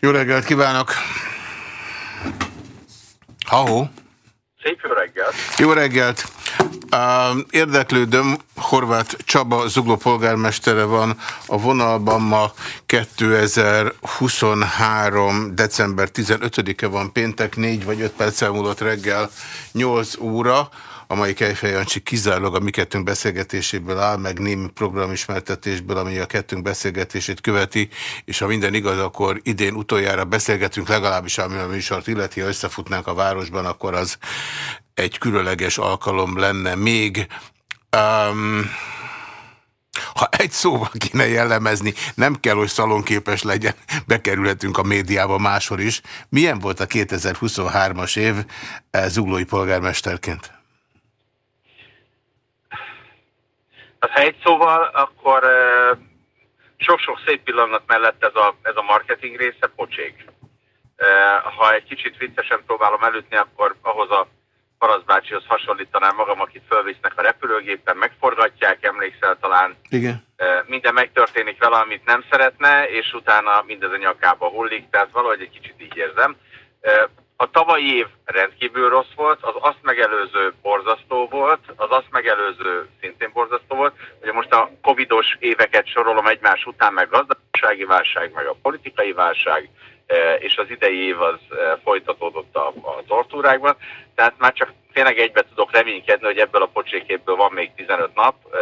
Jó reggelt kívánok! Ahó! Szép jó reggelt! Jó reggelt! Érdeklődöm, Horváth Csaba Zugló polgármestere van a vonalban ma 2023. december 15-e van péntek, 4 vagy 5 perc múlott reggel 8 óra amely Kejfej Jancsi kizárólag a mi kettőnk beszélgetéséből áll, meg némi programismertetésből, ami a kettőnk beszélgetését követi, és ha minden igaz, akkor idén utoljára beszélgetünk, legalábbis ami a műsort illeti, ha összefutnánk a városban, akkor az egy különleges alkalom lenne még. Um, ha egy szóval kéne jellemezni, nem kell, hogy szalonképes legyen, bekerülhetünk a médiába máshol is. Milyen volt a 2023-as év eh, zuglói polgármesterként? Ha egy szóval, akkor sok-sok szép pillanat mellett ez a, ez a marketing része pocség. Ha egy kicsit viccesen próbálom elütni, akkor ahhoz a paraszbácsihoz hasonlítanám magam, akit fölvisznek a repülőgépen, megforgatják, emlékszel talán. Igen. Minden megtörténik vele, amit nem szeretne, és utána mindez a nyakába hullik, tehát valahogy egy kicsit így érzem. A tavalyi év rendkívül rossz volt, az azt megelőző borzasztó volt, az azt megelőző szintén borzasztó volt. Ugye most a covidos éveket sorolom egymás után, meg gazdasági válság, meg a politikai válság, e, és az idei év az e, folytatódott a, a tortúrákban. Tehát már csak tényleg egybe tudok reménykedni, hogy ebből a pocsékéből van még 15 nap, e,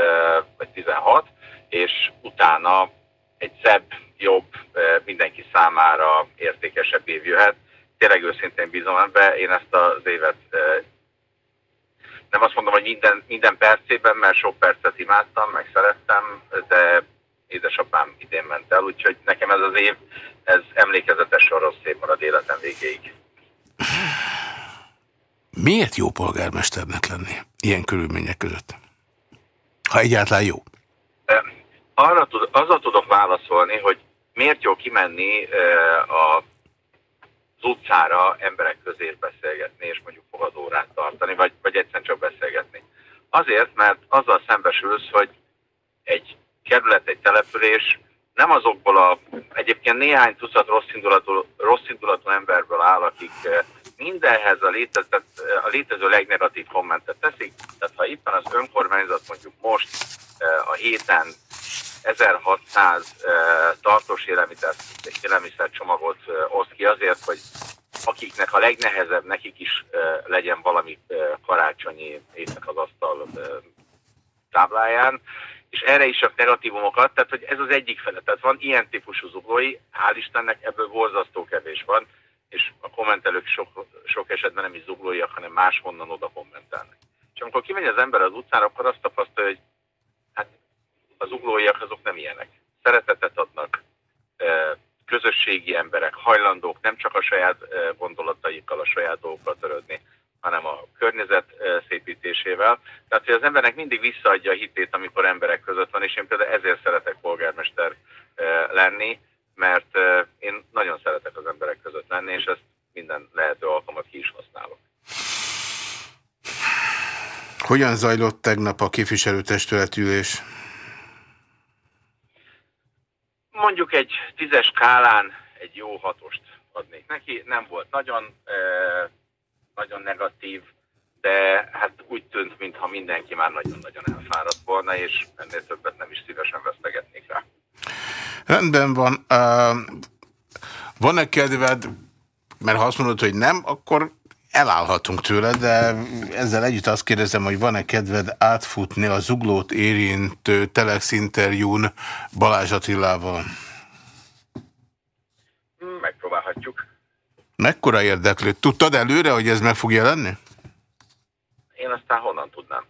vagy 16, és utána egy szebb, jobb, mindenki számára értékesebb év jöhet tényleg őszintén bízom ebbe. Én ezt az évet nem azt mondom, hogy minden, minden percében, mert sok percet imádtam, meg szerettem, de édesapám idén ment el, úgyhogy nekem ez az év, ez emlékezetes rossz év marad életem végéig. Miért jó polgármesternek lenni ilyen körülmények között? Ha egyáltalán jó. Arra tud, azzal tudok válaszolni, hogy miért jó kimenni a utcára emberek közé beszélgetni, és mondjuk fogadórát tartani, vagy, vagy egyszerűen csak beszélgetni. Azért, mert azzal szembesülsz, hogy egy kerület, egy település nem azokból a, egyébként néhány tucat rossz indulatú, rossz indulatú emberből áll, akik eh, mindenhez a, létezett, a létező legnegatív kommentet teszik. Tehát ha éppen az önkormányzat mondjuk most eh, a héten 1600 tartós élelmiszer, élelmiszercsomagot oszt ki azért, hogy akiknek a legnehezebb, nekik is legyen valami karácsonyi étek az asztal tábláján, és erre is csak negatívumokat, tehát hogy ez az egyik fele. Tehát van ilyen típusú zuglói, hál' Istennek ebből borzasztó kevés van, és a kommentelők sok, sok esetben nem is zuglóiak, hanem máshonnan oda kommentelnek. És amikor kimegy az ember az utcára, akkor azt tapasztalja, hogy az uglóiak azok nem ilyenek. Szeretetet adnak közösségi emberek, hajlandók nem csak a saját gondolataikkal a saját dolgokat törődni, hanem a környezet szépítésével. Tehát, hogy az embernek mindig visszaadja a hitét, amikor emberek között van, és én például ezért szeretek polgármester lenni, mert én nagyon szeretek az emberek között lenni, és ezt minden lehető alkalmat ki is használok. Hogyan zajlott tegnap a képviselőtestületülés? Mondjuk egy tízes skálán egy jó hatost adnék neki. Nem volt nagyon, eh, nagyon negatív, de hát úgy tűnt, mintha mindenki már nagyon-nagyon elfáradt volna, és ennél többet nem is szívesen vesztegetnék rá. Rendben van. Uh, Van-e kedved, mert ha azt mondod, hogy nem, akkor elállhatunk tőle, de ezzel együtt azt kérdezem, hogy van-e kedved átfutni a zuglót érintő Telex interjún Balázs Attilával? Megpróbálhatjuk. Mekkora érdeklő? Tudtad előre, hogy ez meg fog jelenni? Én aztán honnan tudnám?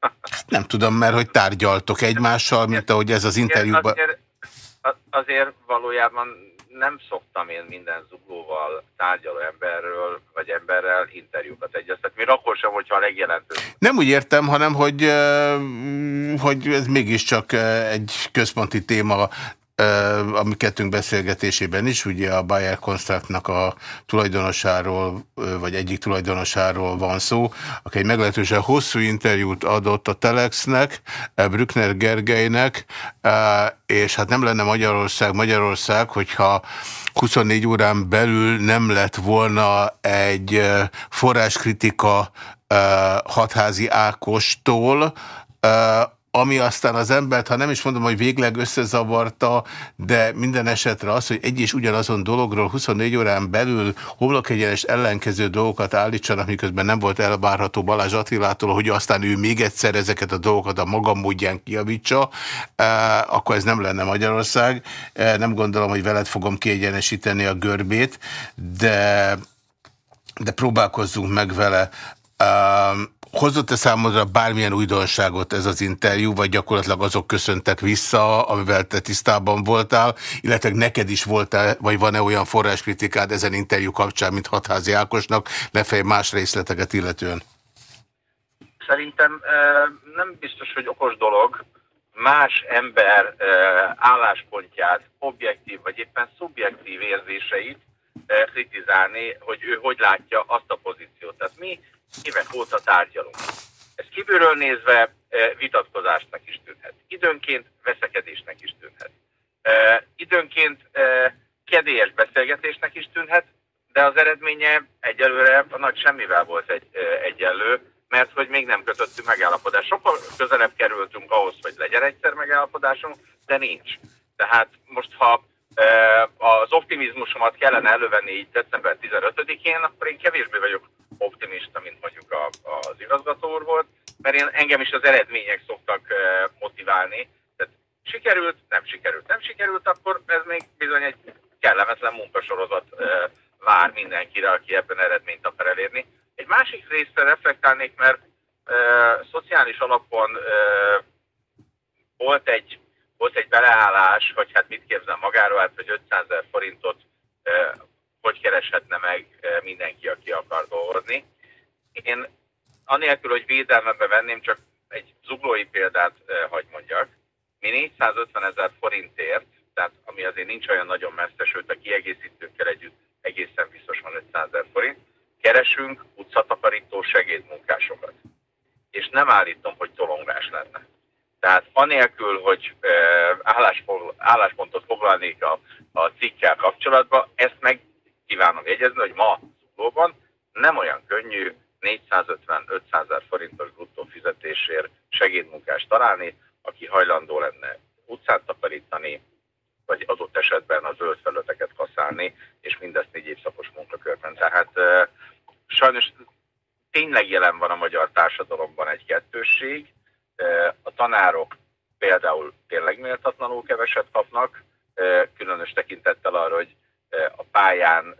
Hát nem tudom, mert hogy tárgyaltok egymással, mint ahogy ez az interjúban... Azért, azért valójában nem szoktam én minden zuglóval, tárgyaló emberről, vagy emberrel interjúkat egyeztetni. Még akkor sem, hogyha a legjelentőbb. Nem úgy értem, hanem hogy, hogy ez mégiscsak egy központi téma a mi kettőnk beszélgetésében is, ugye a Bayer Constructnak a tulajdonosáról, vagy egyik tulajdonosáról van szó, aki egy meglehetősen hosszú interjút adott a Telexnek, Brückner Gergelynek, és hát nem lenne Magyarország Magyarország, hogyha 24 órán belül nem lett volna egy forráskritika hatházi Ákostól, ami aztán az embert, ha nem is mondom, hogy végleg összezavarta, de minden esetre az, hogy egy és ugyanazon dologról 24 órán belül homlokegyenes ellenkező dolgokat állítsanak, miközben nem volt elvárható Balázs Attilától, hogy aztán ő még egyszer ezeket a dolgokat a maga módján kiavítsa, eh, akkor ez nem lenne Magyarország. Eh, nem gondolom, hogy veled fogom kiegyenesíteni a görbét, de de próbálkozzunk meg vele. Hozott-e számodra bármilyen újdonságot ez az interjú, vagy gyakorlatilag azok köszöntek vissza, amivel te tisztában voltál, illetve neked is volt -e, vagy van-e olyan forráskritikád ezen interjú kapcsán, mint Hatházi Ákosnak, lefej más részleteket illetően? Szerintem nem biztos, hogy okos dolog más ember álláspontját, objektív vagy éppen szubjektív érzéseit kritizálni, hogy ő hogy látja azt a pozíciót. Tehát mi évek óta tárgyalunk. Ez kívülről nézve vitatkozásnak is tűnhet. Időnként veszekedésnek is tűnhet. Időnként kedélyes beszélgetésnek is tűnhet, de az eredménye egyelőre a nagy semmivel volt egy, egyenlő, mert hogy még nem kötöttünk megállapodást. Sokkal közelebb kerültünk ahhoz, hogy legyen egyszer megállapodásunk, de nincs. Tehát most, ha az optimizmusomat kellene elővenni így december 15-én, akkor én kevésbé vagyok optimista, mint mondjuk a, az igazgató volt, mert én, engem is az eredmények szoktak motiválni. Tehát sikerült, nem sikerült, nem sikerült, akkor ez még bizony egy kellemetlen munkasorozat vár mindenkire, aki ebben eredményt akar elérni. Egy másik részre reflektálnék, mert e, szociális alapon e, volt egy volt egy beleállás, hogy hát mit képzel magáról, hát hogy 500 ezer forintot hogy kereshetne meg eh, mindenki, aki akar dolgozni. Én anélkül, hogy védelmebe venném, csak egy zuglói példát eh, hagy mondjak. Mi 450 ezer forintért, tehát ami azért nincs olyan nagyon messze, sőt a kiegészítőkkel együtt egészen biztosan 500 ezer forint, keresünk utcatakarító segédmunkásokat. És nem állítom, hogy tolongás lenne. Tehát anélkül, hogy álláspontot foglalnék a, a cikkkel kapcsolatban, ezt meg kívánom jegyezni, hogy ma Zuglóban nem olyan könnyű 450-500 ezer forintos bruttó fizetésért segédmunkást találni, aki hajlandó lenne utcát takarítani, vagy adott esetben a zöld felületeket kaszálni, és mindezt négy évszakos munkakörben. Tehát sajnos tényleg jelen van a magyar társadalomban egy kettősség, a tanárok például tényleg méltatlanul keveset kapnak, különös tekintettel arra, hogy a pályán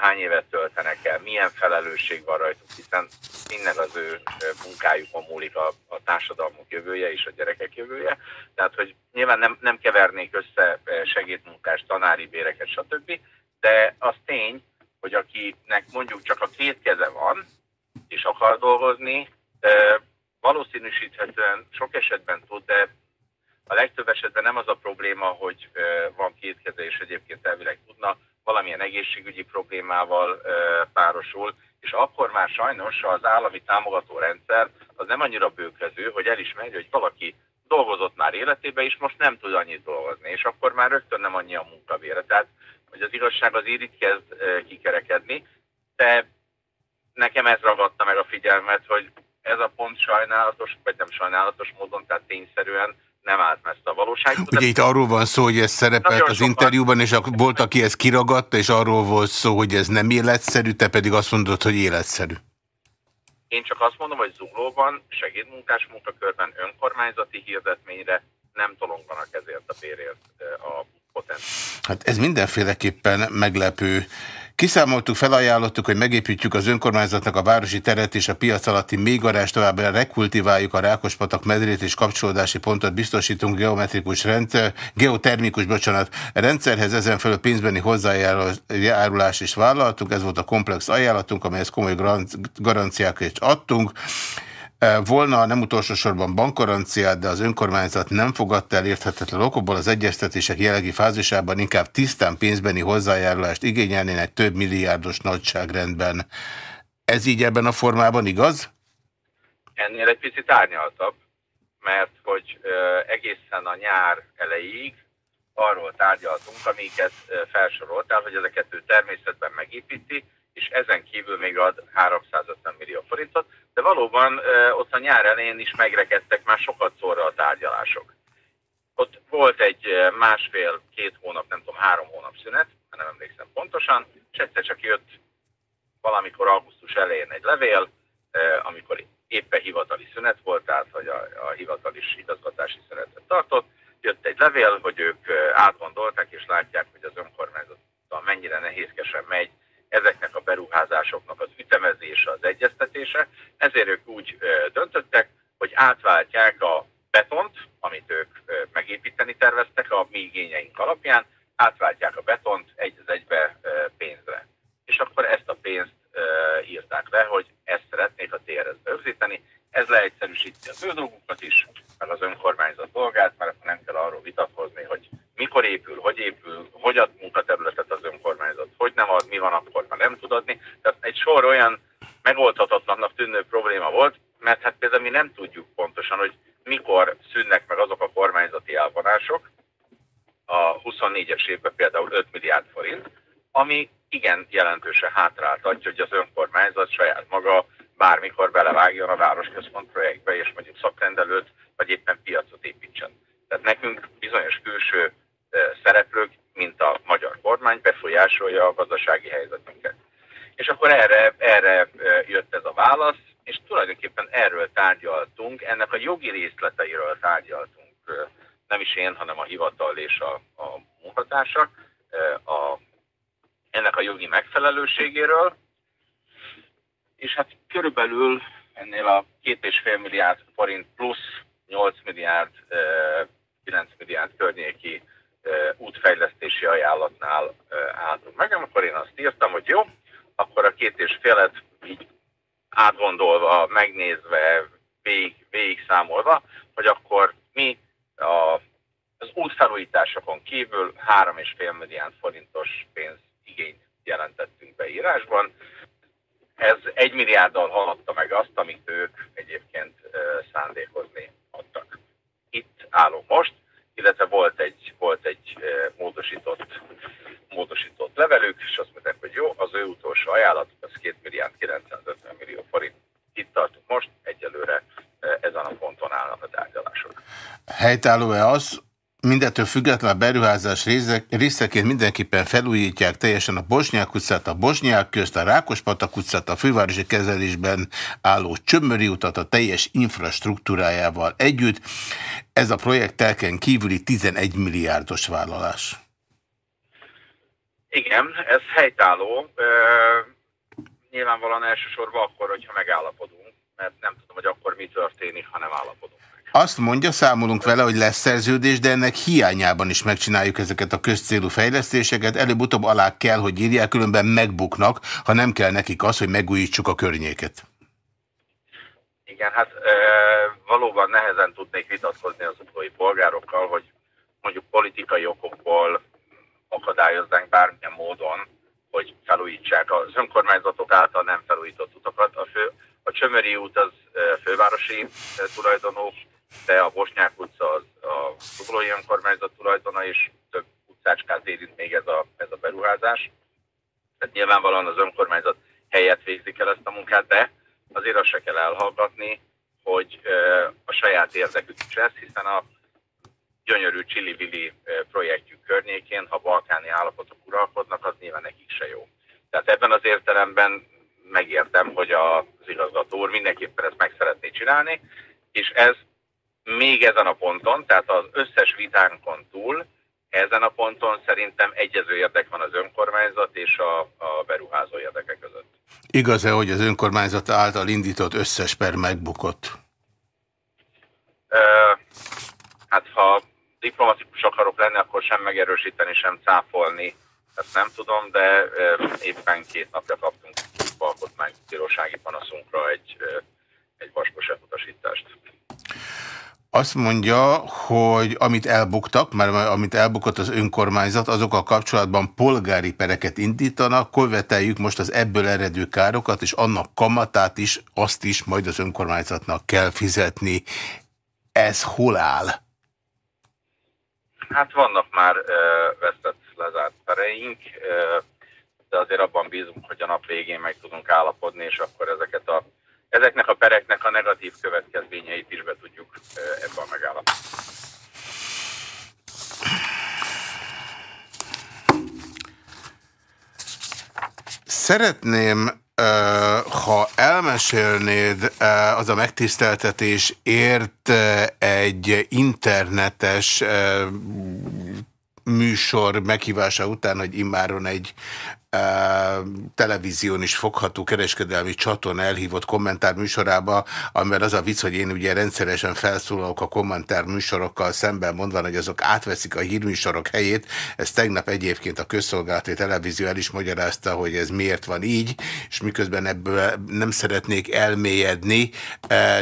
hány évet töltenek el, milyen felelősség van rajtuk, hiszen minden az ő munkájukon múlik a, a társadalmuk jövője és a gyerekek jövője. Tehát, hogy nyilván nem, nem kevernék össze segédmunkás, tanári béreket, stb. De az tény, hogy akinek mondjuk csak a két keze van, és akar dolgozni, valószínűsíthetően sok esetben tud, de a legtöbb esetben nem az a probléma, hogy van két keze, és egyébként elvileg tudna, valamilyen egészségügyi problémával párosul, és akkor már sajnos az állami támogató rendszer az nem annyira bőkező, hogy elismerje, hogy valaki dolgozott már életében, és most nem tud annyit dolgozni, és akkor már rögtön nem annyi a munkavére. Tehát, hogy az igazság az így kezd kikerekedni, de nekem ez ragadta meg a figyelmet, hogy ez a pont sajnálatos, vagy nem sajnálatos módon, tehát tényszerűen nem állt messze a valóság. Ugye itt arról van szó, hogy ez szerepelt az interjúban, és volt, aki ezt kiragadta, és arról volt szó, hogy ez nem életszerű, te pedig azt mondod, hogy életszerű. Én csak azt mondom, hogy zuglóban, segédmunkás munkakörben önkormányzati hirdetményre nem tolonganak ezért a bérért a potenciál. Hát ez mindenféleképpen meglepő. Kiszámoltuk, felajánlottuk, hogy megépítjük az önkormányzatnak a városi teret és a piac alatti mélygarás, továbbá rekultiváljuk a Rákospatak medrét és kapcsolódási pontot biztosítunk geometrikus rendszer, geotermikus, bocsánat, rendszerhez, ezen felül pénzbeni hozzájárulás is vállaltunk, ez volt a komplex ajánlatunk, amelyhez komoly garanciákat adtunk. Volna nem utolsó sorban bankaranciát, de az önkormányzat nem fogadta el érthetetlen okokból az egyeztetések jelenlegi fázisában inkább tisztán pénzbeni hozzájárulást igényelnének több milliárdos nagyságrendben. Ez így ebben a formában igaz? Ennél egy picit árnyaltabb, mert hogy egészen a nyár elejéig arról tárgyaltunk, amiket felsoroltál, hogy ezeket ő természetben megépíti, és ezen kívül még ad 350 millió forintot, de valóban ott a nyár elején is megrekedtek már sokat szóra a tárgyalások. Ott volt egy másfél-két hónap, nem tudom, három hónap szünet, nem emlékszem pontosan, és egyszer csak jött valamikor augusztus elején egy levél, amikor éppen hivatali szünet volt, tehát hogy a, a hivatali igazgatási szünetet tartott, jött egy levél, hogy ők átgondolták és látják, hogy az önkormányzattal mennyire nehézkesen megy ezeknek a beruházásoknak az ütemezése, az egyeztetése, ezért ők úgy döntöttek, hogy átváltják a betont, amit ők megépíteni terveztek a mi igényeink alapján, átváltják a betont egy az egybe pénzre. És akkor ezt a pénzt írták le, hogy ezt szeretnék a TRS-be rögzíteni, ez leegyszerűsíti az ő dolgukat is, meg az önkormányzat dolgát, mert akkor nem kell arról vitatkozni, hogy mikor épül, hogy épül, hogy ad munkaterületet az önkormányzat, hogy nem ad, mi van akkor, ha nem tud adni. Tehát egy sor olyan megoldhatatlannak tűnő probléma volt, mert hát például mi nem tudjuk pontosan, hogy mikor szűnnek meg azok a kormányzati elvonások, a 24-es évben például 5 milliárd forint, ami igen jelentősen hátráltatja, hogy az bármikor belevágjon a városközpont projektbe, és mondjuk szakrendelőt, vagy éppen piacot építsen. Tehát nekünk bizonyos külső szereplők, mint a magyar kormány befolyásolja a gazdasági helyzetünket. És akkor erre, erre jött ez a válasz, és tulajdonképpen erről tárgyaltunk, ennek a jogi részleteiről tárgyaltunk, nem is én, hanem a hivatal és a, a munkatársak, a, ennek a jogi megfelelőségéről, és hát körülbelül ennél a két és fél milliárd forint plusz 8 milliárd, 9 milliárd környéki útfejlesztési ajánlatnál álltunk meg, akkor én azt írtam, hogy jó, akkor a két és félet így átgondolva, megnézve, végig, végig számolva, hogy akkor mi a, az útfelújításokon kívül 3,5 milliárd forintos pénzigényt jelentettünk be írásban. Ez egy milliárddal haladta meg azt, amit ők egyébként szándékozni adtak. Itt állunk most, illetve volt egy, volt egy módosított, módosított levelük, és azt mondták, hogy jó, az ő utolsó ajánlat, az 2 milliárd 950 millió forint. Itt tartunk most, egyelőre ezen a ponton állnak a tárgyalások. Helytálló-e az, Mindettől függetlenül a beruházás részeként mindenképpen felújítják teljesen a Bosnyák utcát, a Bosnyák közt, a Rákospatak utcát, a fővárosi kezelésben álló Csömöri utat a teljes infrastruktúrájával együtt. Ez a projekt telken kívüli 11 milliárdos vállalás. Igen, ez helytálló. Nyilvánvalóan elsősorban akkor, hogyha megállapodunk, mert nem tudom, hogy akkor mi történik, ha nem állapodunk. Azt mondja, számolunk vele, hogy lesz szerződés, de ennek hiányában is megcsináljuk ezeket a közcélú fejlesztéseket. Előbb-utóbb alá kell, hogy írják, különben megbuknak, ha nem kell nekik az, hogy megújítsuk a környéket. Igen, hát e, valóban nehezen tudnék vitatkozni az utói polgárokkal, hogy mondjuk politikai okokból akadályozzánk bármilyen módon, hogy felújítsák az önkormányzatok által nem felújított utakat. A, fő, a Csömöri út az fővárosi tulajdonú, de a Bosnyák utca az a Szuglói önkormányzat tulajdona, és több utcácskát érint még ez a, ez a beruházás. Tehát nyilvánvalóan az önkormányzat helyet végzik el ezt a munkát, de azért azt se kell elhallgatni, hogy a saját érdekük is lesz, hiszen a gyönyörű Csili-Vili projektjük környékén, ha balkáni állapotok uralkodnak, az nyilván nekik se jó. Tehát ebben az értelemben megértem, hogy az igazgató úr mindenképpen ezt meg szeretné csinálni, és ez még ezen a ponton, tehát az összes vitánkon túl, ezen a ponton szerintem egyező érdek van az önkormányzat és a, a beruházó érdekek között. Igaz-e, hogy az önkormányzat által indított összes per megbukott? Ö, hát ha diplomatikus akarok lenni, akkor sem megerősíteni, sem cáfolni, ezt nem tudom, de ö, éppen két napja kaptunk alkotmánybírósági panaszunkra egy egy vaskosebb utasítást. Azt mondja, hogy amit elbuktak, mert amit elbukott az önkormányzat, azokkal kapcsolatban polgári pereket indítanak, követeljük most az ebből eredő károkat, és annak kamatát is, azt is majd az önkormányzatnak kell fizetni. Ez hol áll? Hát vannak már uh, vesztett lezárt pereink, uh, de azért abban bízunk, hogy a nap végén meg tudunk állapodni, és akkor ezeket a ezeknek a pereknek a negatív következményeit is be tudjuk ebben megállapítani. Szeretném, ha elmesélnéd az a megtiszteltetés ért egy internetes műsor meghívása után, hogy immáron egy televízión is fogható kereskedelmi csatorna elhívott kommentár műsorába, amiben az a vicc, hogy én ugye rendszeresen felszólalok a kommentár műsorokkal szemben mondva, hogy azok átveszik a hírműsorok helyét. Ez tegnap egyébként a közszolgálati televízió el is magyarázta, hogy ez miért van így, és miközben ebből nem szeretnék elmélyedni,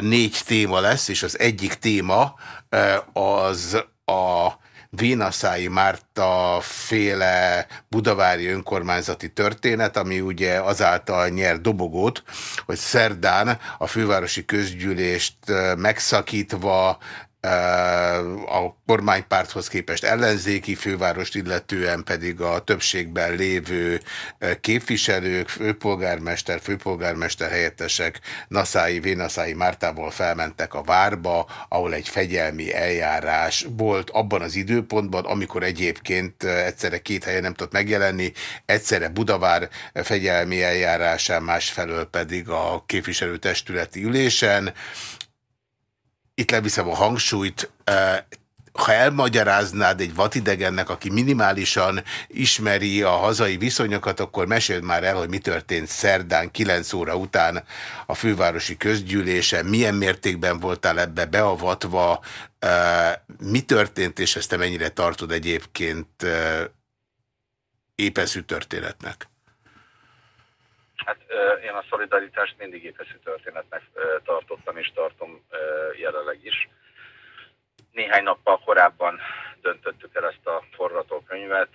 négy téma lesz, és az egyik téma az a Vénaszái Márta féle budavári önkormányzati történet, ami ugye azáltal nyer dobogót, hogy szerdán a fővárosi közgyűlést megszakítva a kormánypárthoz képest ellenzéki fővárost, illetően pedig a többségben lévő képviselők, főpolgármester, főpolgármester helyettesek Naszái, Vénaszái Mártából felmentek a várba, ahol egy fegyelmi eljárás volt abban az időpontban, amikor egyébként egyszerre két helyen nem tudott megjelenni, egyszerre Budavár fegyelmi eljárásán, másfelől pedig a képviselőtestületi ülésen itt leviszem a hangsúlyt, ha elmagyaráznád egy vatidegennek, aki minimálisan ismeri a hazai viszonyokat, akkor meséld már el, hogy mi történt szerdán 9 óra után a fővárosi közgyűlésen, milyen mértékben voltál ebbe beavatva, mi történt, és ezt te mennyire tartod egyébként épeszű történetnek? Hát én a szolidaritást mindig épeszű történetnek tartottam, és tartom jelenleg is. Néhány nappal korábban döntöttük el ezt a forgatókönyvet.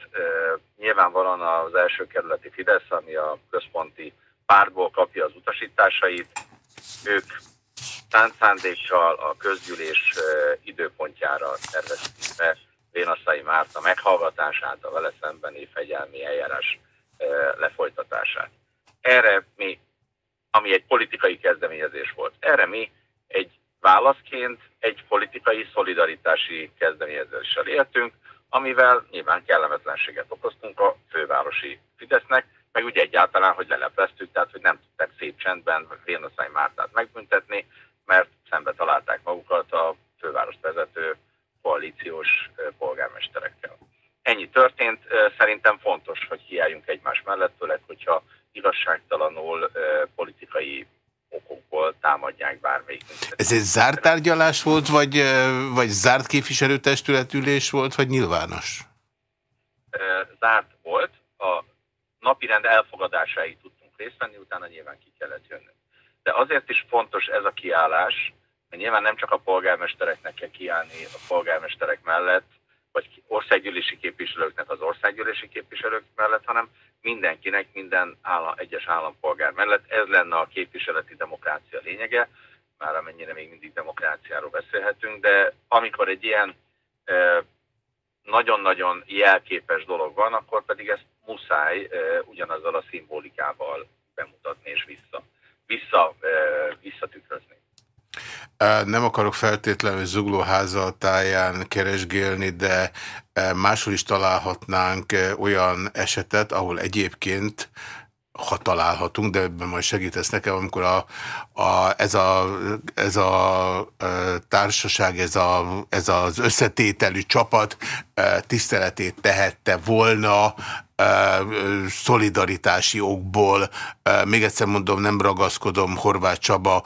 Nyilvánvalóan az első kerületi Fidesz, ami a központi pártból kapja az utasításait, ők táncándékkal a közgyűlés időpontjára tervezték be Vénaszai Márta meghallgatását, a vele szembeni fegyelmi eljárás lefolytatását. Erre mi, ami egy politikai kezdeményezés volt, erre mi egy válaszként egy politikai szolidaritási kezdeményezéssel éltünk, amivel nyilván kellemetlenséget okoztunk a fővárosi Fidesznek, meg ugye egyáltalán, hogy lelepleztük, tehát hogy nem tudták szép csendben Vénoszány Mártát megbüntetni, mert szembe találták magukat a fővárost vezető koalíciós polgármesterekkel. Ennyi történt, szerintem fontos, hogy hiáljunk egymás mellett, főleg, hogyha igazságtalanul politikai okokból támadják bármelyik. Ez egy zárt tárgyalás volt, vagy, vagy zárt képviselőtestületülés volt, vagy nyilvános? Zárt volt. A napirend elfogadásáig tudtunk részt venni, utána nyilván ki kellett jönnünk. De azért is fontos ez a kiállás, mert nyilván nem csak a polgármestereknek kell kiállni a polgármesterek mellett, vagy országgyűlési képviselőknek az országgyűlési képviselők mellett, hanem mindenkinek, minden állam, egyes állampolgár mellett. Ez lenne a képviseleti demokrácia lényege, már amennyire még mindig demokráciáról beszélhetünk, de amikor egy ilyen nagyon-nagyon jelképes dolog van, akkor pedig ezt muszáj ugyanazzal a szimbolikával bemutatni és vissza, vissza, visszatükrözni. Nem akarok feltétlenül zuglóháza táján keresgélni, de máshol is találhatnánk olyan esetet, ahol egyébként ha találhatunk, de ebben majd segítesz nekem, amikor a, a, ez, a, ez a társaság, ez, a, ez az összetételű csapat tiszteletét tehette volna szolidaritási okból. Még egyszer mondom, nem ragaszkodom Horváth Csaba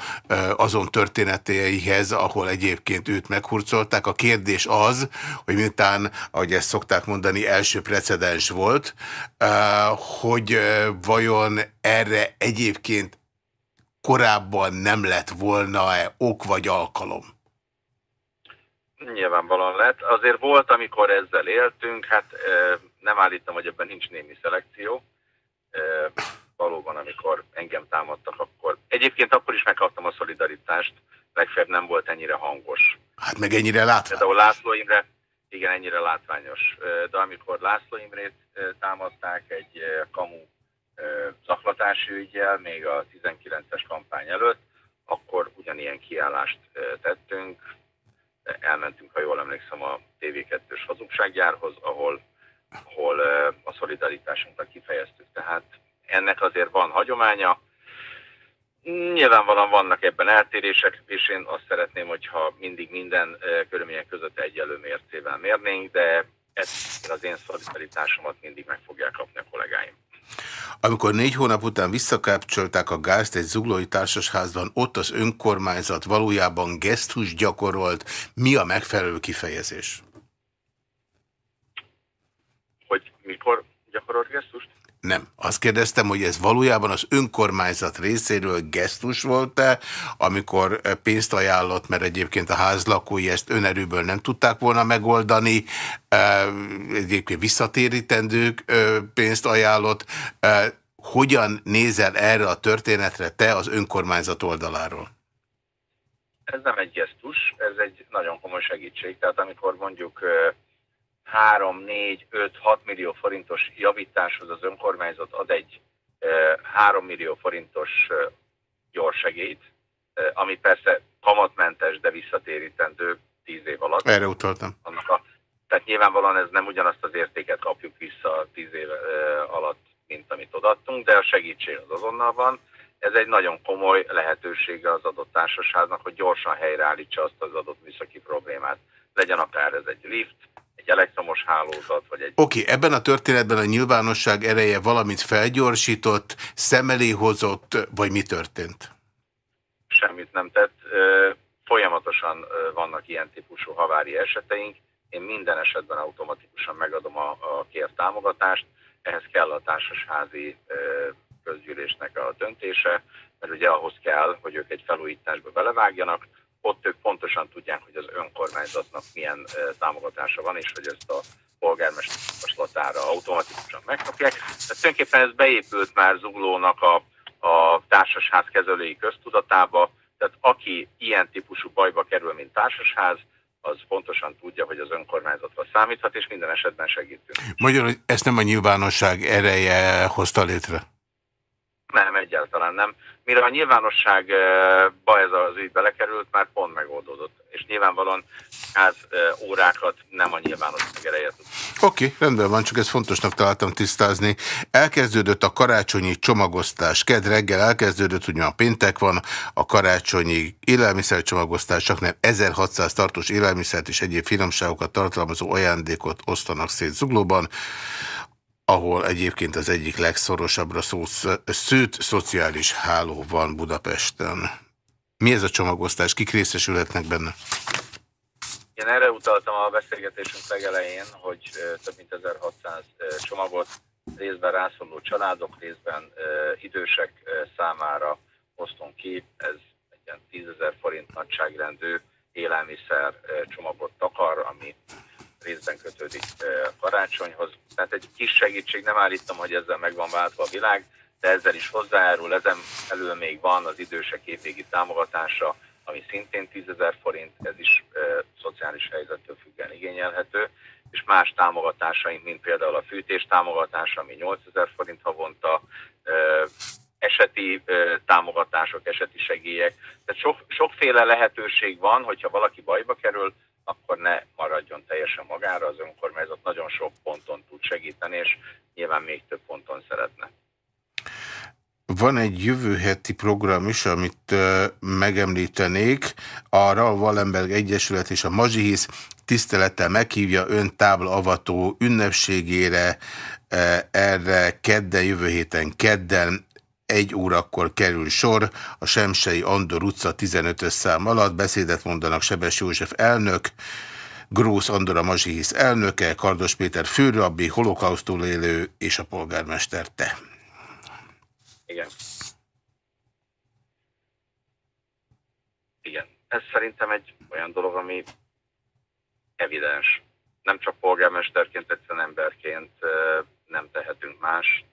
azon történeteihez, ahol egyébként őt meghurcolták. A kérdés az, hogy miután, ahogy ezt szokták mondani, első precedens volt, hogy vajon erre egyébként korábban nem lett volna-e ok vagy alkalom? Nyilvánvalóan lett. Azért volt, amikor ezzel éltünk, hát nem állítom, hogy ebben nincs némi szelekció. Valóban, amikor engem támadtak, akkor... Egyébként akkor is megkaptam a szolidaritást, legfeljebb nem volt ennyire hangos. Hát meg ennyire látványos. Például László Imre, igen, ennyire látványos. De amikor László Imrét támadták egy kamu zaklatási ügyjel, még a 19-es kampány előtt, akkor ugyanilyen kiállást tettünk. Elmentünk, ha jól emlékszem, a TV2-ös hazugsággyárhoz, ahol, ahol a szolidaritásunkat kifejeztük. Tehát ennek azért van hagyománya. Nyilvánvalóan vannak ebben eltérések, és én azt szeretném, hogyha mindig minden körülmények között egyelő mércével mérnénk, de ezt az én szolidaritásomat mindig meg fogják kapni a kollégáim. Amikor négy hónap után visszakápcsolták a gázt egy zuglói társasházban, ott az önkormányzat valójában gesztus gyakorolt. Mi a megfelelő kifejezés? Hogy mikor gyakorolt gesztust? Nem. Azt kérdeztem, hogy ez valójában az önkormányzat részéről gesztus volt-e, amikor pénzt ajánlott, mert egyébként a házlakói ezt önerőből nem tudták volna megoldani, egyébként visszatérítendők pénzt ajánlott. Hogyan nézel erre a történetre te az önkormányzat oldaláról? Ez nem egy gesztus, ez egy nagyon komoly segítség. Tehát amikor mondjuk 3, 4, 5, 6 millió forintos javításhoz az önkormányzat ad egy 3 millió forintos gyorsegélyt, ami persze kamatmentes, de visszatérítendő 10 év alatt. Erre utaltam. Annak a, tehát nyilvánvalóan ez nem ugyanazt az értéket kapjuk vissza 10 év alatt, mint amit odaadtunk, de a segítség az azonnal van. Ez egy nagyon komoly lehetősége az adott társaságnak, hogy gyorsan helyreállítsa azt az adott műszaki problémát. Legyen akár ez egy lift, egy elektromos hálózat, vagy egy... Oké, okay, ebben a történetben a nyilvánosság ereje valamit felgyorsított, szem elé hozott, vagy mi történt? Semmit nem tett. Folyamatosan vannak ilyen típusú havári eseteink. Én minden esetben automatikusan megadom a, a kért támogatást. Ehhez kell a társasházi közgyűlésnek a döntése, mert ugye ahhoz kell, hogy ők egy felújításba belevágjanak, ott ők pontosan tudják, hogy az önkormányzatnak milyen támogatása van, és hogy ezt a polgármester automatikusan megkapják. Tehát tulajdonképpen ez beépült már Zuglónak a, a társasház kezelői köztudatába, tehát aki ilyen típusú bajba kerül, mint társasház, az pontosan tudja, hogy az önkormányzatra számíthat, és minden esetben segítünk. Magyarul, ezt nem a nyilvánosság ereje hozta létre? Nem, egyáltalán nem mire a nyilvánosságba ez az ügy belekerült, már pont megoldódott. És nyilvánvalóan ház órákat nem a nyilvánosság ereje tud. Oké, okay, rendben van, csak ezt fontosnak találtam tisztázni. Elkezdődött a karácsonyi csomagosztás. Ked reggel elkezdődött, ugye a péntek van, a karácsonyi élelmiszercsomagosztás, csak nem 1600 tartós élelmiszert és egyéb finomságokat tartalmazó ajándékot osztanak szét zuglóban ahol egyébként az egyik legszorosabbra szó, szőt szociális háló van Budapesten. Mi ez a csomagosztás? Kik részesülhetnek benne? Én erre utaltam a beszélgetésünk legelején, hogy több mint 1600 csomagot részben rászoruló családok, részben idősek számára osztunk ki. Ez egy ilyen 10 forint nagyságrendű élelmiszer csomagot takar, ami részben kötődik karácsonyhoz. Tehát egy kis segítség, nem állítom, hogy ezzel meg van váltva a világ, de ezzel is hozzájárul, ezen elő még van az idősek évvégi támogatása, ami szintén 10 ezer forint, ez is szociális helyzettől függően igényelhető, és más támogatásaink, mint például a fűtés támogatása, ami 8 ezer forint havonta, eseti támogatások, eseti segélyek. Tehát sok, sokféle lehetőség van, hogyha valaki bajba kerül, akkor ne maradjon teljesen magára, az önkormányzat nagyon sok ponton tud segíteni, és nyilván még több ponton szeretne. Van egy jövő heti program is, amit megemlítenék. A Raul Wallenberg Egyesület és a Mazsihisz tisztelettel meghívja ön táblavató ünnepségére erre kedden, jövő héten kedden egy órakor kerül sor a Semsei Andor utca 15 szám alatt. Beszédet mondanak Sebes József elnök, Grósz Andor a Mazsihisz elnöke, Kardos Péter főrabbi, holokausztól élő és a polgármester te. Igen. ez szerintem egy olyan dolog, ami evidens. Nem csak polgármesterként, egyszerűen emberként nem tehetünk más,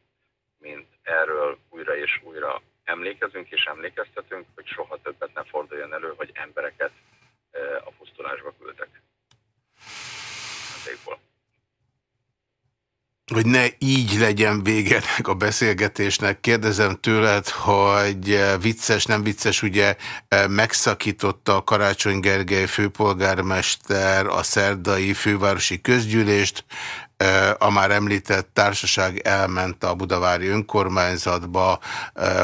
mint erről újra és újra emlékezünk és emlékeztetünk, hogy soha többet ne forduljon elő, hogy embereket a pusztulásba küldtek. Ezekból hogy ne így legyen vége a beszélgetésnek. Kérdezem tőled, hogy vicces, nem vicces, ugye megszakította a Karácsony Gergely főpolgármester a szerdai fővárosi közgyűlést, a már említett társaság elment a budavári önkormányzatba,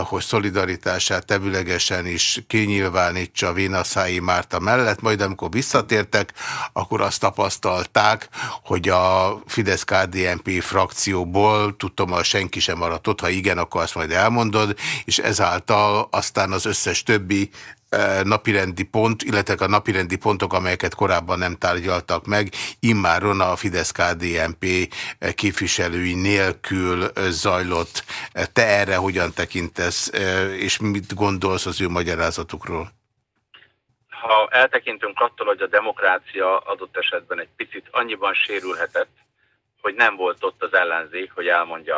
hogy szolidaritását tevülegesen is kinyilvánítsa Vénaszái Márta mellett, majd amikor visszatértek, akkor azt tapasztalták, hogy a Fidesz-KDNP frakcióból, tudom, a senki sem maradt ott, ha igen, akkor azt majd elmondod, és ezáltal aztán az összes többi napirendi pont, illetve a napirendi pontok, amelyeket korábban nem tárgyaltak meg, immáron a Fidesz-KDNP képviselői nélkül zajlott. Te erre hogyan tekintesz, és mit gondolsz az ő magyarázatukról? Ha eltekintünk attól, hogy a demokrácia adott esetben egy picit annyiban sérülhetett, hogy nem volt ott az ellenzék, hogy elmondja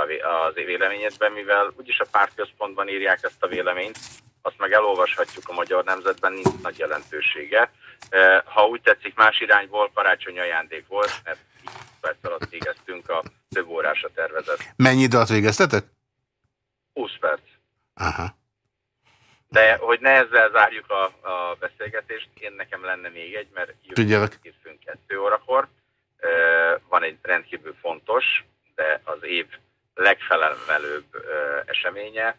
az véleményedben, mivel úgyis a pártközpontban írják ezt a véleményt, azt meg elolvashatjuk a magyar nemzetben, nincs nagy jelentősége. E, ha úgy tetszik, más irányból karácsony ajándék volt, mert 10 perc alatt végeztünk a több órásra tervezett. Mennyi időt végeztetek? 20 perc. Aha. De hogy ne ezzel zárjuk a, a beszélgetést, én nekem lenne még egy, mert jövő készülünk kettő órakor. E, van egy rendkívül fontos, de az év legfelemelőbb e, eseménye,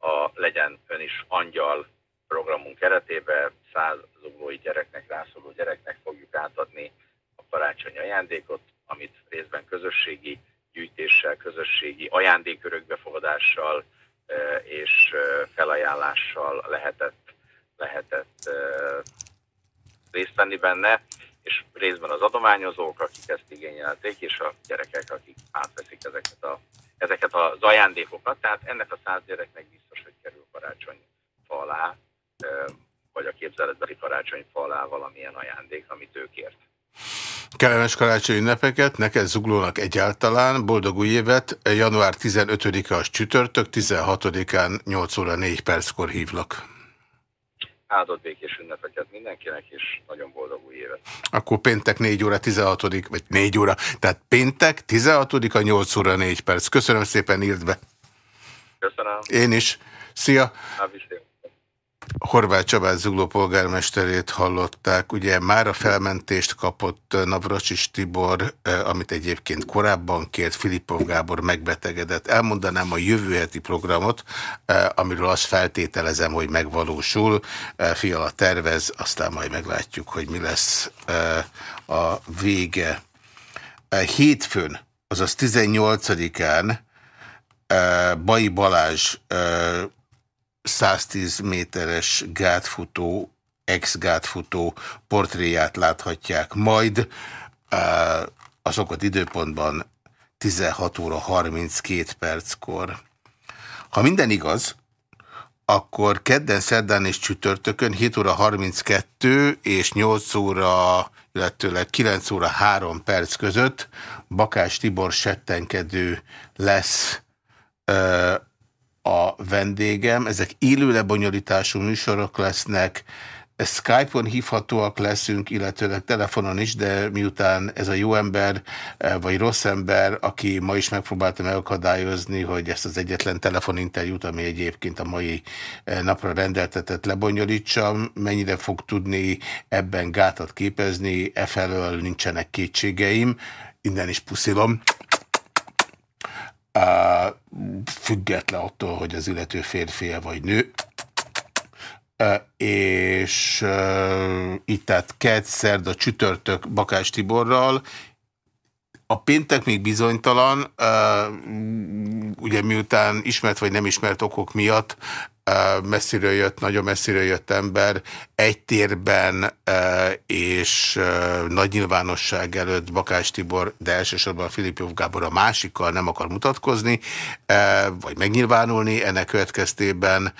a Legyen Ön is Angyal programunk keretében száz zuglói gyereknek, rászoló gyereknek fogjuk átadni a karácsonyi ajándékot, amit részben közösségi gyűjtéssel, közösségi ajándékörökbefogadással e, és e, felajánlással lehetett, lehetett e, részt venni benne, és részben az adományozók, akik ezt igényelték, és a gyerekek, akik átveszik ezeket, a, ezeket az ajándékokat. Tehát ennek a száz gyereknek biztos, hogy kerül karácsony alá, vagy a képzeletbeli karácsony alá valamilyen ajándék, amit ő kért. Kellemes karácsony ünnepeket, neked zuglónak egyáltalán, boldog új évet, január 15-e az csütörtök, 16-án 8 óra 4 perckor hívlak áldott békés ünnepeket mindenkinek, és nagyon boldog új évet. Akkor péntek 4 óra 16 vagy 4 óra, tehát péntek 16 a 8 óra 4 perc. Köszönöm szépen, írd be. Köszönöm. Én is. Szia. Háviszél. Horváth Csabát Zugló polgármesterét hallották. Ugye már a felmentést kapott Navracsis Tibor, eh, amit egyébként korábban kért, Filippov Gábor megbetegedett. Elmondanám a jövő heti programot, eh, amiről azt feltételezem, hogy megvalósul. Eh, Fiala tervez, aztán majd meglátjuk, hogy mi lesz a vége. Hétfőn, azaz 18-án Bai Balázs 110 méteres gátfutó, ex-gátfutó portréját láthatják majd. Azokat időpontban 16 óra 32 perckor. Ha minden igaz, akkor kedden, szerdán és csütörtökön 7 óra 32 és 8 óra, illetőleg 9 óra 3 perc között Bakás Tibor settenkedő lesz a vendégem. Ezek élő lebonyolítású műsorok lesznek, Skype-on hívhatóak leszünk, illetőleg telefonon is, de miután ez a jó ember, eh, vagy rossz ember, aki ma is megpróbálta megakadályozni, hogy ezt az egyetlen telefoninterjút, ami egyébként a mai eh, napra rendeltetett lebonyolítsam, mennyire fog tudni ebben gátat képezni, e felől nincsenek kétségeim, innen is puszilom független attól, hogy az illető férfia vagy nő. És itt tehát kedd, szerda, csütörtök Bakás Tiborral, a péntek még bizonytalan, ugye miután ismert vagy nem ismert okok miatt messziről jött, nagyon messziről jött ember, egy térben és nagy nyilvánosság előtt Bakás Tibor, de elsősorban Filip Jóv Gábor a másikkal nem akar mutatkozni, vagy megnyilvánulni. Ennek következtében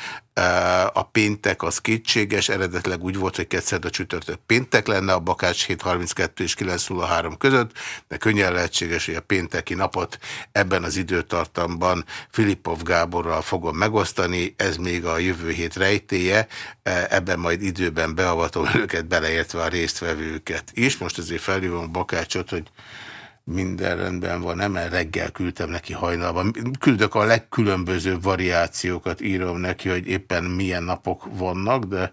a péntek az kétséges, eredetleg úgy volt, hogy kétszer a csütörtök péntek lenne, a Bakács 7.32 és 9.03 között, de könnyen lehetséges, hogy a pénteki napot ebben az időtartamban Filipov Gáborral fogom megosztani, ez még a jövő hét rejtéje, ebben majd időben beavatom őket, beleértve a résztvevőket is. Most azért felhívom Bakácsot, hogy minden rendben van, nem, mert reggel küldtem neki hajnalban. Küldök a legkülönbözőbb variációkat, írom neki, hogy éppen milyen napok vannak, de...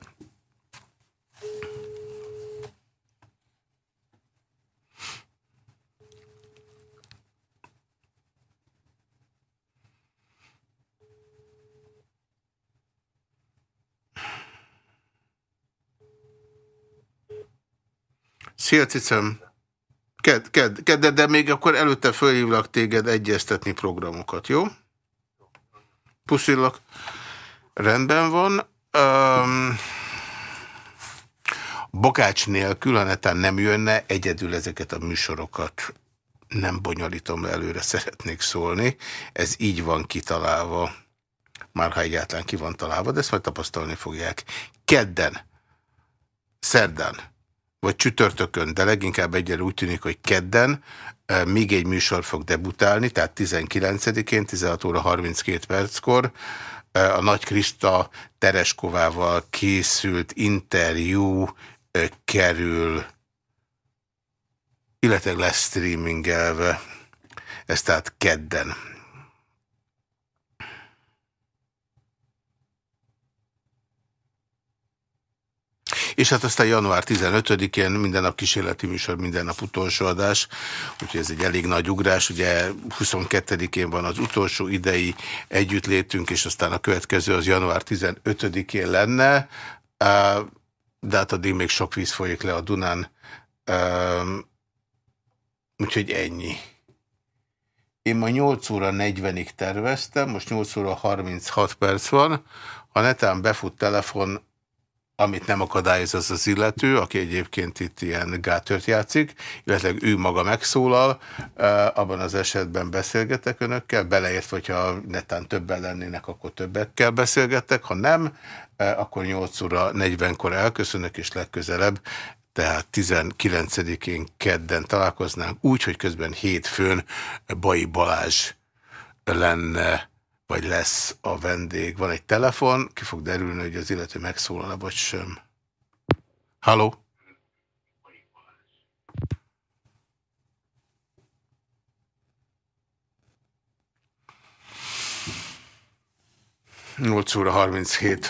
Szia, Cicem! Ked, ked, ked, de még akkor előtte fölhívlak téged egyeztetni programokat, jó? Puszillak. Rendben van. Um, Bokács nélkül, ha nem jönne, egyedül ezeket a műsorokat nem bonyolítom előre, szeretnék szólni. Ez így van kitalálva, már ha egyáltalán ki van találva, de ezt majd tapasztalni fogják. Kedden, szerdán, vagy csütörtökön, de leginkább egyre úgy tűnik, hogy kedden még egy műsor fog debutálni, tehát 19-én, 16 óra 32 perckor a Nagy Krista Tereskovával készült interjú kerül, illetve lesz streamingelve, ez tehát kedden. És hát aztán január 15-én minden nap kísérleti műsor, minden nap utolsó adás, úgyhogy ez egy elég nagy ugrás. Ugye 22-én van az utolsó idei együttlétünk, és aztán a következő az január 15-én lenne, de hát addig még sok víz folyik le a Dunán. Úgyhogy ennyi. Én ma 8 óra 40-ig terveztem, most 8 óra 36 perc van. Ha netán befut telefon, amit nem akadályoz az az illető, aki egyébként itt ilyen gátört játszik, illetve ő maga megszólal, abban az esetben beszélgetek önökkel, beleért, hogyha netán többen lennének, akkor többekkel beszélgetek, ha nem, akkor 8 óra 40-kor elköszönök, és legközelebb tehát 19-én kedden találkoznánk, úgy, hogy közben hétfőn Bai Balázs lenne vagy lesz a vendég. Van egy telefon, ki fog derülni, hogy az illető megszólal-e, vagy sem. Halló? Nyolc óra 37.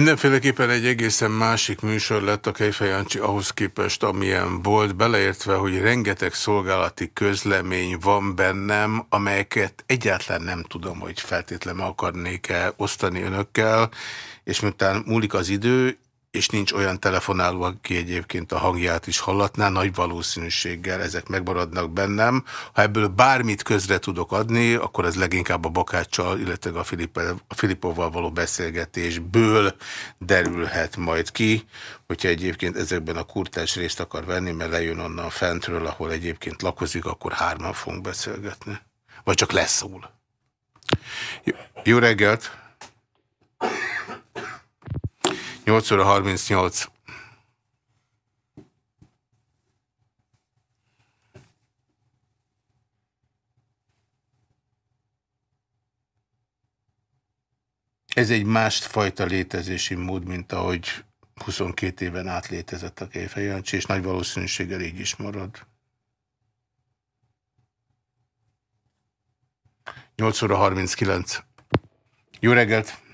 Mindenféleképpen egy egészen másik műsor lett a Kejfejancsi ahhoz képest, amilyen volt, beleértve, hogy rengeteg szolgálati közlemény van bennem, amelyeket egyáltalán nem tudom, hogy feltétlenül akarnék-e osztani önökkel, és miután múlik az idő, és nincs olyan telefonáló, aki egyébként a hangját is hallatná, nagy valószínűséggel ezek megmaradnak bennem. Ha ebből bármit közre tudok adni, akkor ez leginkább a Bakáccsal, illetve a, a Filipovval való beszélgetésből derülhet majd ki, hogyha egyébként ezekben a kurtás részt akar venni, mert lejön onnan fentről, ahol egyébként lakozik, akkor hárman fogunk beszélgetni. Vagy csak leszól. Jó, jó reggelt! 8 óra 38. Ez egy másfajta létezési mód, mint ahogy 22 éven át létezett a Kejfejancsi, és nagy valószínűséggel így is marad. 8 óra 39. Jó reggelt!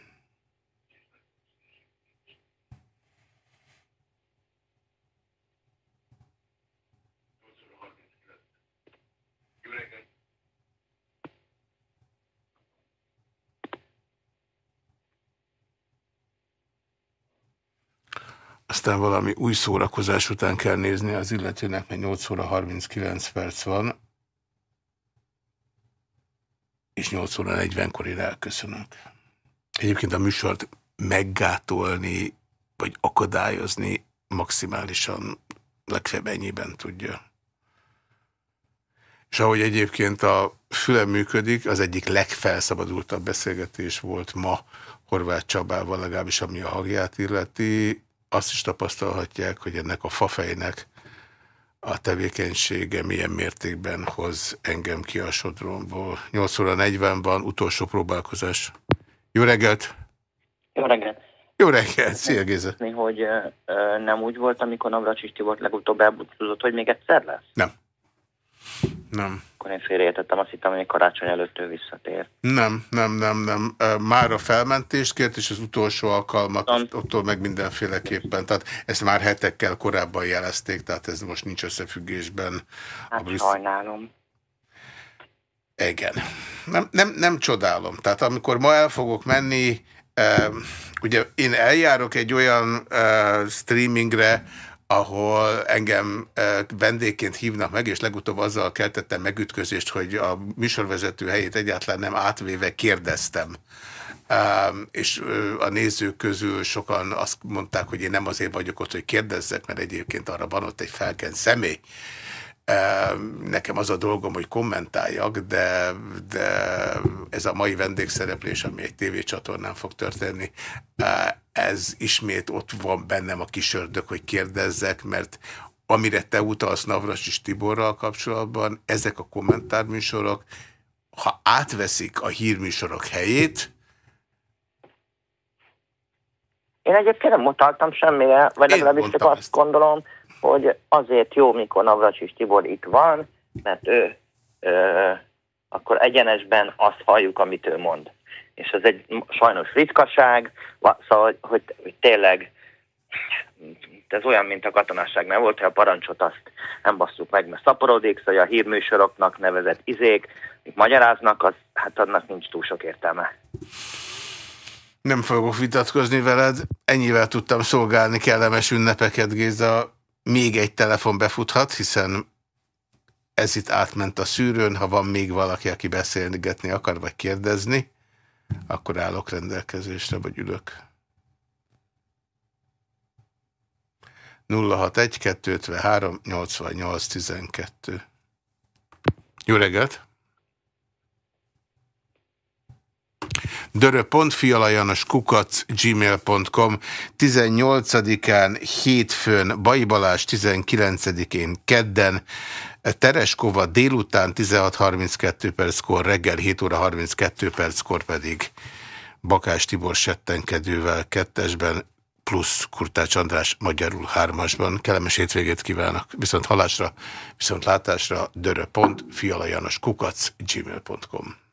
Aztán valami új szórakozás után kell nézni az illetőnek, mert 8 óra 39 perc van, és 8 óra 40-kor én elköszönök. Egyébként a műsort meggátolni, vagy akadályozni maximálisan legfeljebb ennyiben tudja. És ahogy egyébként a fülem működik, az egyik legfelszabadultabb beszélgetés volt ma Horváth Csabával, legalábbis ami a hagját illeti, azt is tapasztalhatják, hogy ennek a fafejnek a tevékenysége milyen mértékben hoz engem ki a sodromból. 8 óra 40 van, utolsó próbálkozás. Jó reggelt! Jó reggelt! Jó reggelt! Szia Géza! Hogy ö, nem úgy volt, amikor Navracsis Tibor legutóbb elbúcsúzott, hogy még egyszer lesz? Nem. Nem. Akkor én félreértettem, azt hittem, hogy karácsony előtt ő visszatér. Nem, nem, nem, nem. Már a felmentést kért, és az utolsó alkalmat attól meg mindenféleképpen. Tehát ezt már hetekkel korábban jelezték, tehát ez most nincs összefüggésben. Hát a Brüssz... sajnálom. Igen. Nem, nem, nem csodálom. Tehát amikor ma el fogok menni, ugye én eljárok egy olyan streamingre, ahol engem vendégként hívnak meg, és legutóbb azzal keltettem megütközést, hogy a műsorvezető helyét egyáltalán nem átvéve kérdeztem. és a nézők közül sokan azt mondták, hogy én nem azért vagyok ott, hogy kérdezzek, mert egyébként arra van ott egy felkent személy. Nekem az a dolgom, hogy kommentáljak, de, de ez a mai vendégszereplés, ami egy tévécsatornán fog történni, ez ismét ott van bennem a kisördök, hogy kérdezzek, mert amire te utalsz Navras és Tiborral kapcsolatban, ezek a kommentárműsorok, ha átveszik a hírműsorok helyét, én egyébként nem mutattam semmire, vagy legalábbis csak azt ezt. gondolom, hogy azért jó, mikor Navracsis Tibor itt van, mert ő ö, akkor egyenesben azt halljuk, amit ő mond. És ez egy sajnos ritkaság, szóval, hogy, hogy tényleg ez olyan, mint a katonasság nem volt, hogy a parancsot azt nem basszuk meg, mert szaporodik, szóval a hírműsoroknak nevezett izék, amik magyaráznak, az, hát annak nincs túl sok értelme. Nem fogok vitatkozni veled, ennyivel tudtam szolgálni kellemes ünnepeket, Géza még egy telefon befuthat, hiszen ez itt átment a szűrőn, ha van még valaki, aki beszélgetni akar, vagy kérdezni, akkor állok rendelkezésre, vagy ülök. 061 253 88 12 Jó reggelt! Kukac gmail.com 18-án hétfőn Bai Balázs, 19-én kedden Tereskova délután 16.32 perckor, reggel 7 óra 32 perckor pedig Bakás Tibor settenkedővel kettesben, plusz Kurtács András magyarul hármasban. Kellemes hétvégét kívánok. Viszont halásra, viszont látásra dörö.fialajanoskukac gmail.com